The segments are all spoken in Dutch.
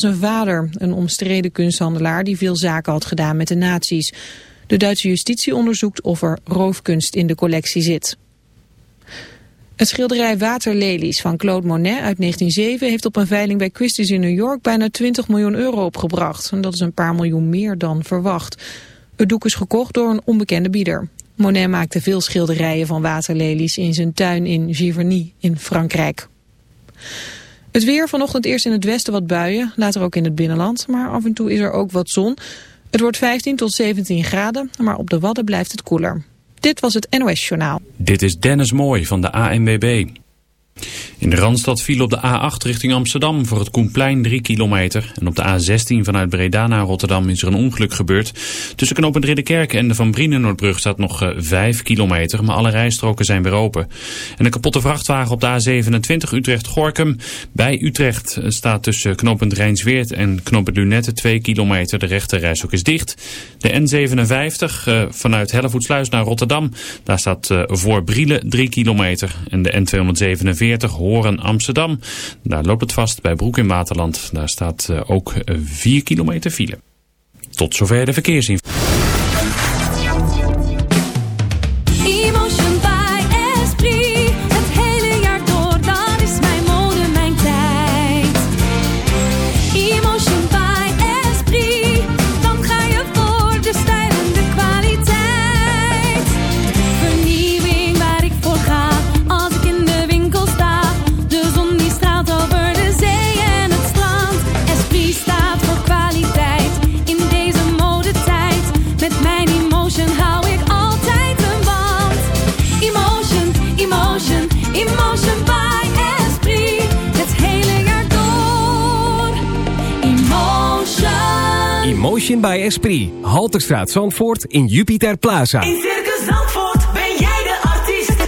van zijn vader, een omstreden kunsthandelaar die veel zaken had gedaan met de nazi's. De Duitse justitie onderzoekt of er roofkunst in de collectie zit. Het schilderij Waterlelies van Claude Monet uit 1907 heeft op een veiling bij Christie's in New York bijna 20 miljoen euro opgebracht. Dat is een paar miljoen meer dan verwacht. Het doek is gekocht door een onbekende bieder. Monet maakte veel schilderijen van waterlelies in zijn tuin in Giverny in Frankrijk. Het weer vanochtend eerst in het westen wat buien, later ook in het binnenland, maar af en toe is er ook wat zon. Het wordt 15 tot 17 graden, maar op de Wadden blijft het koeler. Dit was het NOS Journaal. Dit is Dennis Mooi van de ANWB. In de Randstad viel op de A8 richting Amsterdam voor het Koenplein 3 kilometer. En op de A16 vanuit Breda naar Rotterdam is er een ongeluk gebeurd. Tussen knooppunt Ridderkerk en de Van Brienenoordbrug staat nog 5 eh, kilometer. Maar alle rijstroken zijn weer open. En een kapotte vrachtwagen op de A27 Utrecht-Gorkum. Bij Utrecht staat tussen knooppunt Rijnsweert en knooppunt Lunette 2 kilometer. De rechte is dicht. De N57 uh, vanuit Hellevoetsluis naar Rotterdam. Daar staat voor Brielen 3 kilometer. En de N247 Horen Amsterdam. Daar loopt het vast bij Broek in Waterland. Daar staat eh, ook 4 eh, kilometer file. Tot zover de verkeersinformatie. Motion by Esprit. Halterstraat Zandvoort in Jupiter Plaza. In Circus Zandvoort ben jij de artiest.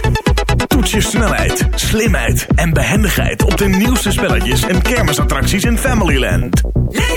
Toets je snelheid, slimheid en behendigheid op de nieuwste spelletjes en kermisattracties in Familyland. Leef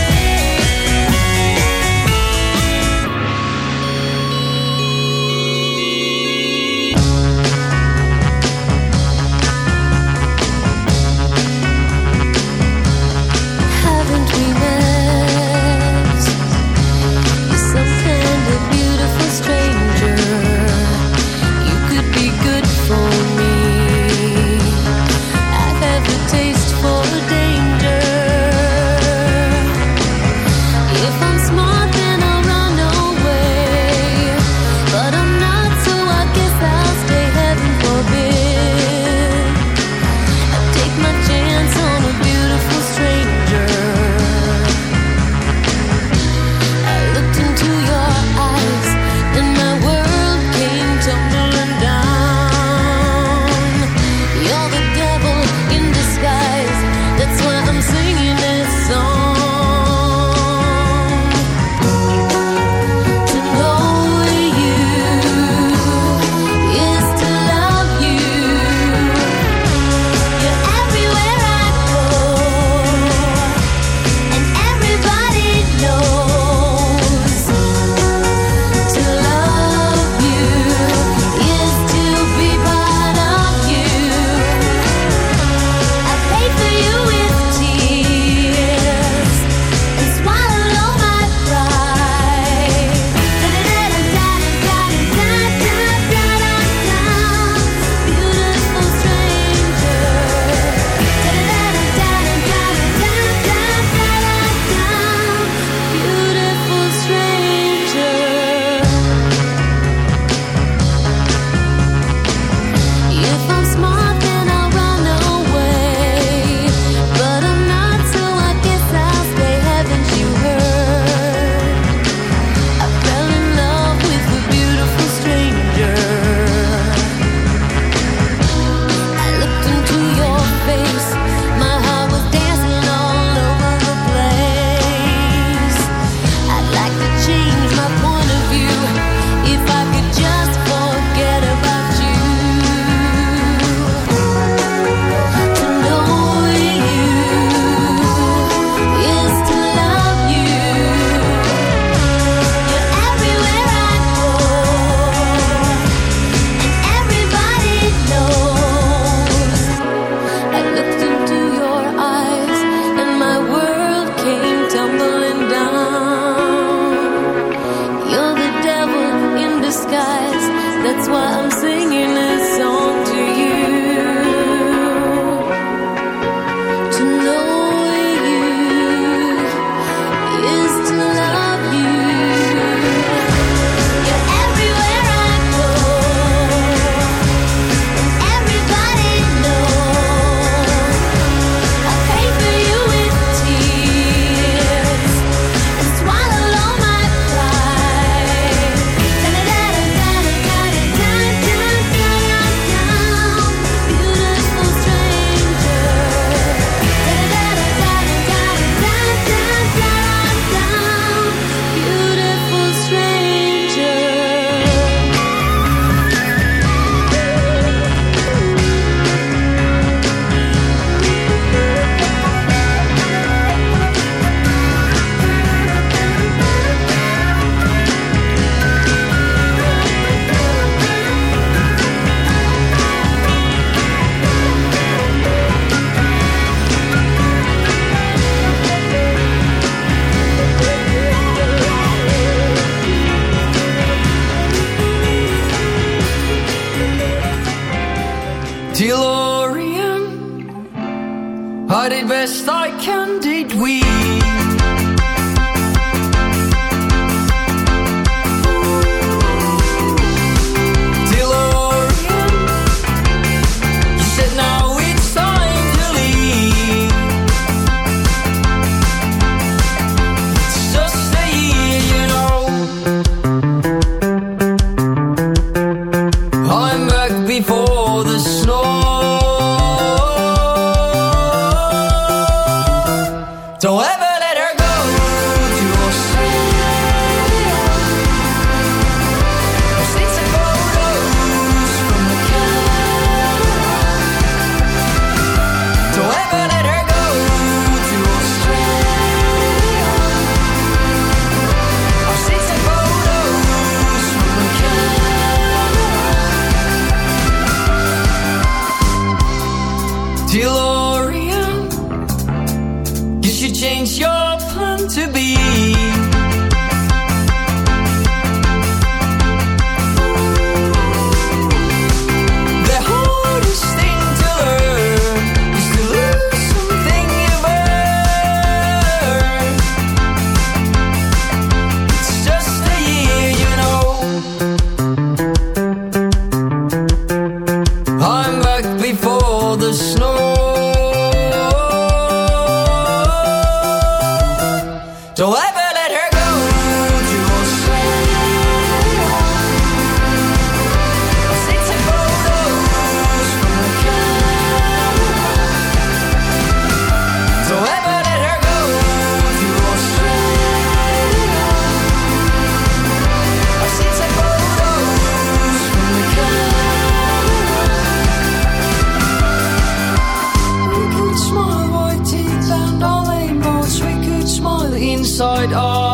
side of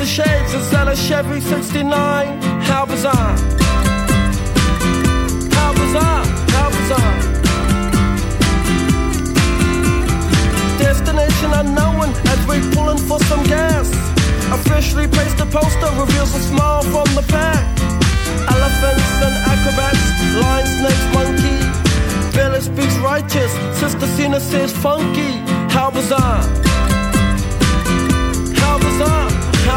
the shades and sell a Chevy 69. How bizarre. How bizarre. How bizarre. Destination unknown as we're pulling for some gas. Officially placed a poster reveals a smile from the back. Elephants and acrobats, lions, snakes, monkey. Village speaks righteous, Sister Cena says funky. How bizarre.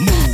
move.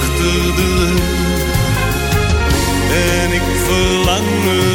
achter de rug. En ik verlang er.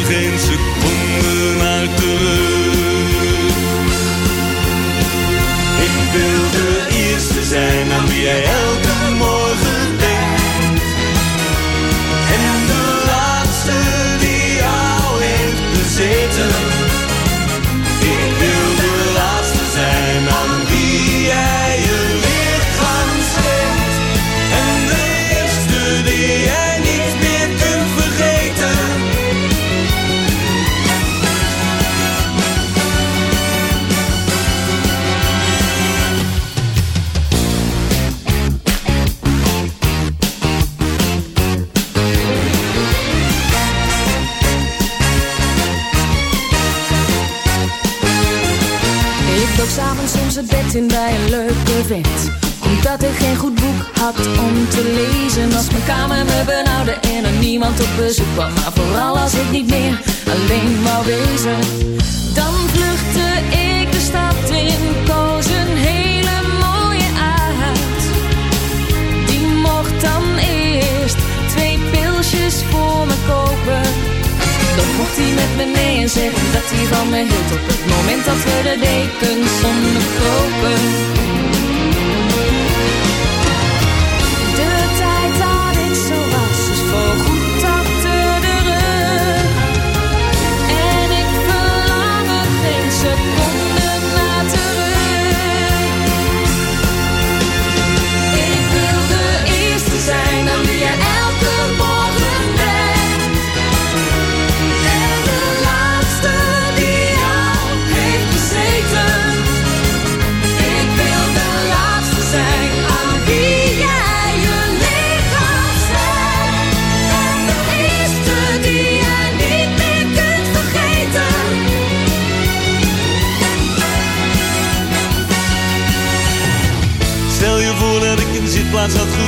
家族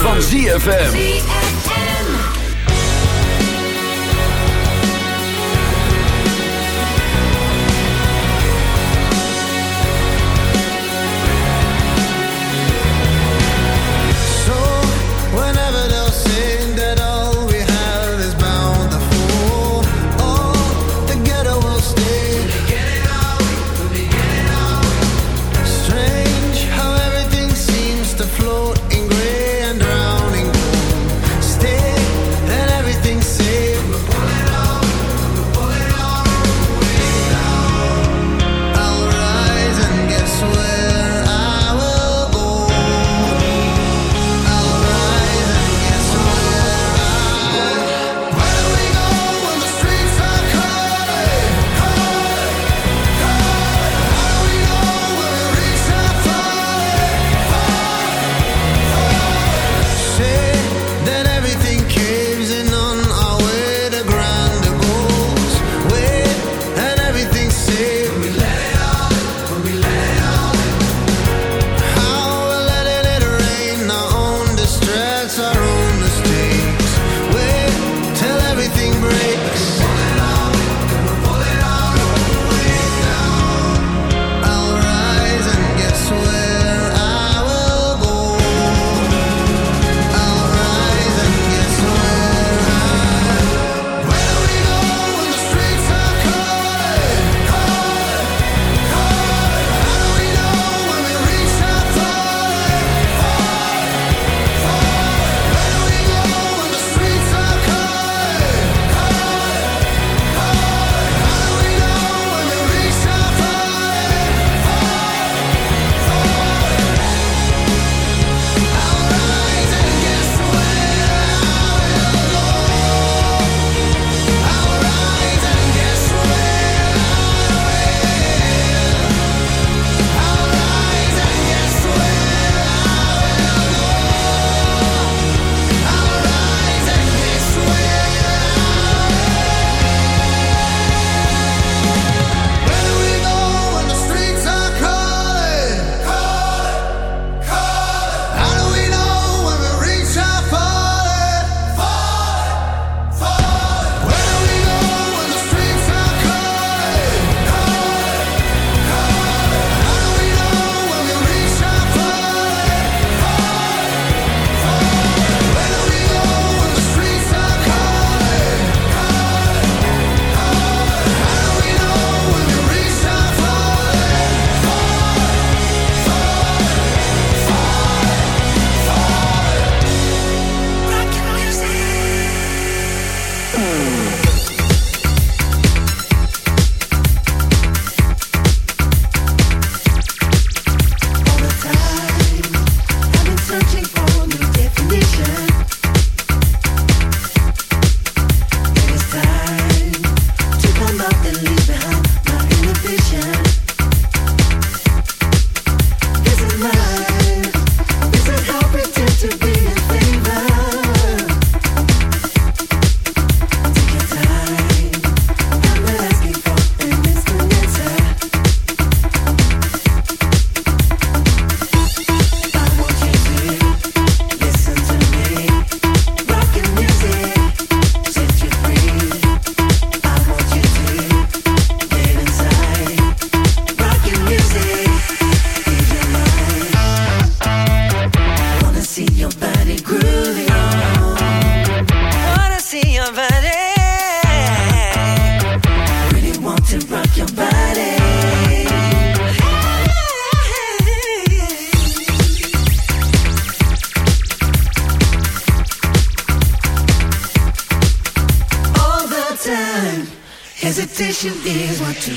van ZFM.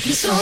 You're so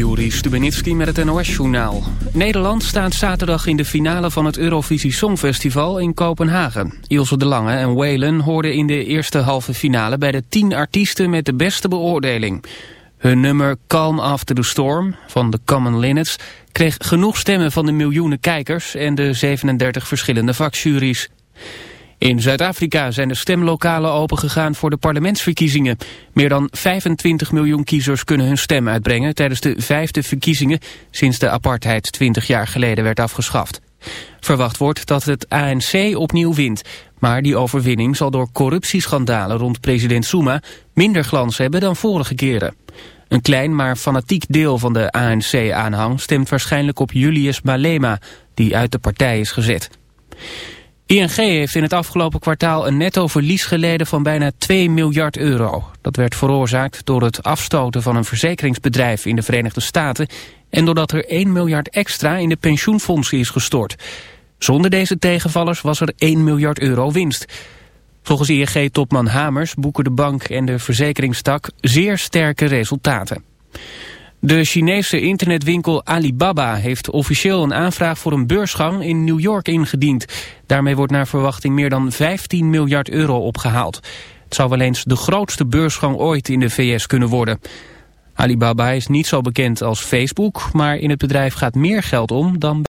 Juri Stubenitski met het NOS-journaal. Nederland staat zaterdag in de finale van het Eurovisie Songfestival in Kopenhagen. Ilse de Lange en Waylon hoorden in de eerste halve finale... bij de tien artiesten met de beste beoordeling. Hun nummer Calm After the Storm van de Common Linnets... kreeg genoeg stemmen van de miljoenen kijkers... en de 37 verschillende vakjuries. In Zuid-Afrika zijn de stemlokalen opengegaan voor de parlementsverkiezingen. Meer dan 25 miljoen kiezers kunnen hun stem uitbrengen... tijdens de vijfde verkiezingen sinds de apartheid 20 jaar geleden werd afgeschaft. Verwacht wordt dat het ANC opnieuw wint. Maar die overwinning zal door corruptieschandalen rond president Zuma... minder glans hebben dan vorige keren. Een klein maar fanatiek deel van de ANC-aanhang stemt waarschijnlijk op Julius Malema... die uit de partij is gezet. ING heeft in het afgelopen kwartaal een netto verlies geleden van bijna 2 miljard euro. Dat werd veroorzaakt door het afstoten van een verzekeringsbedrijf in de Verenigde Staten... en doordat er 1 miljard extra in de pensioenfondsen is gestort. Zonder deze tegenvallers was er 1 miljard euro winst. Volgens ING-topman Hamers boeken de bank en de verzekeringstak zeer sterke resultaten. De Chinese internetwinkel Alibaba heeft officieel een aanvraag voor een beursgang in New York ingediend. Daarmee wordt naar verwachting meer dan 15 miljard euro opgehaald. Het zou wel eens de grootste beursgang ooit in de VS kunnen worden. Alibaba is niet zo bekend als Facebook, maar in het bedrijf gaat meer geld om dan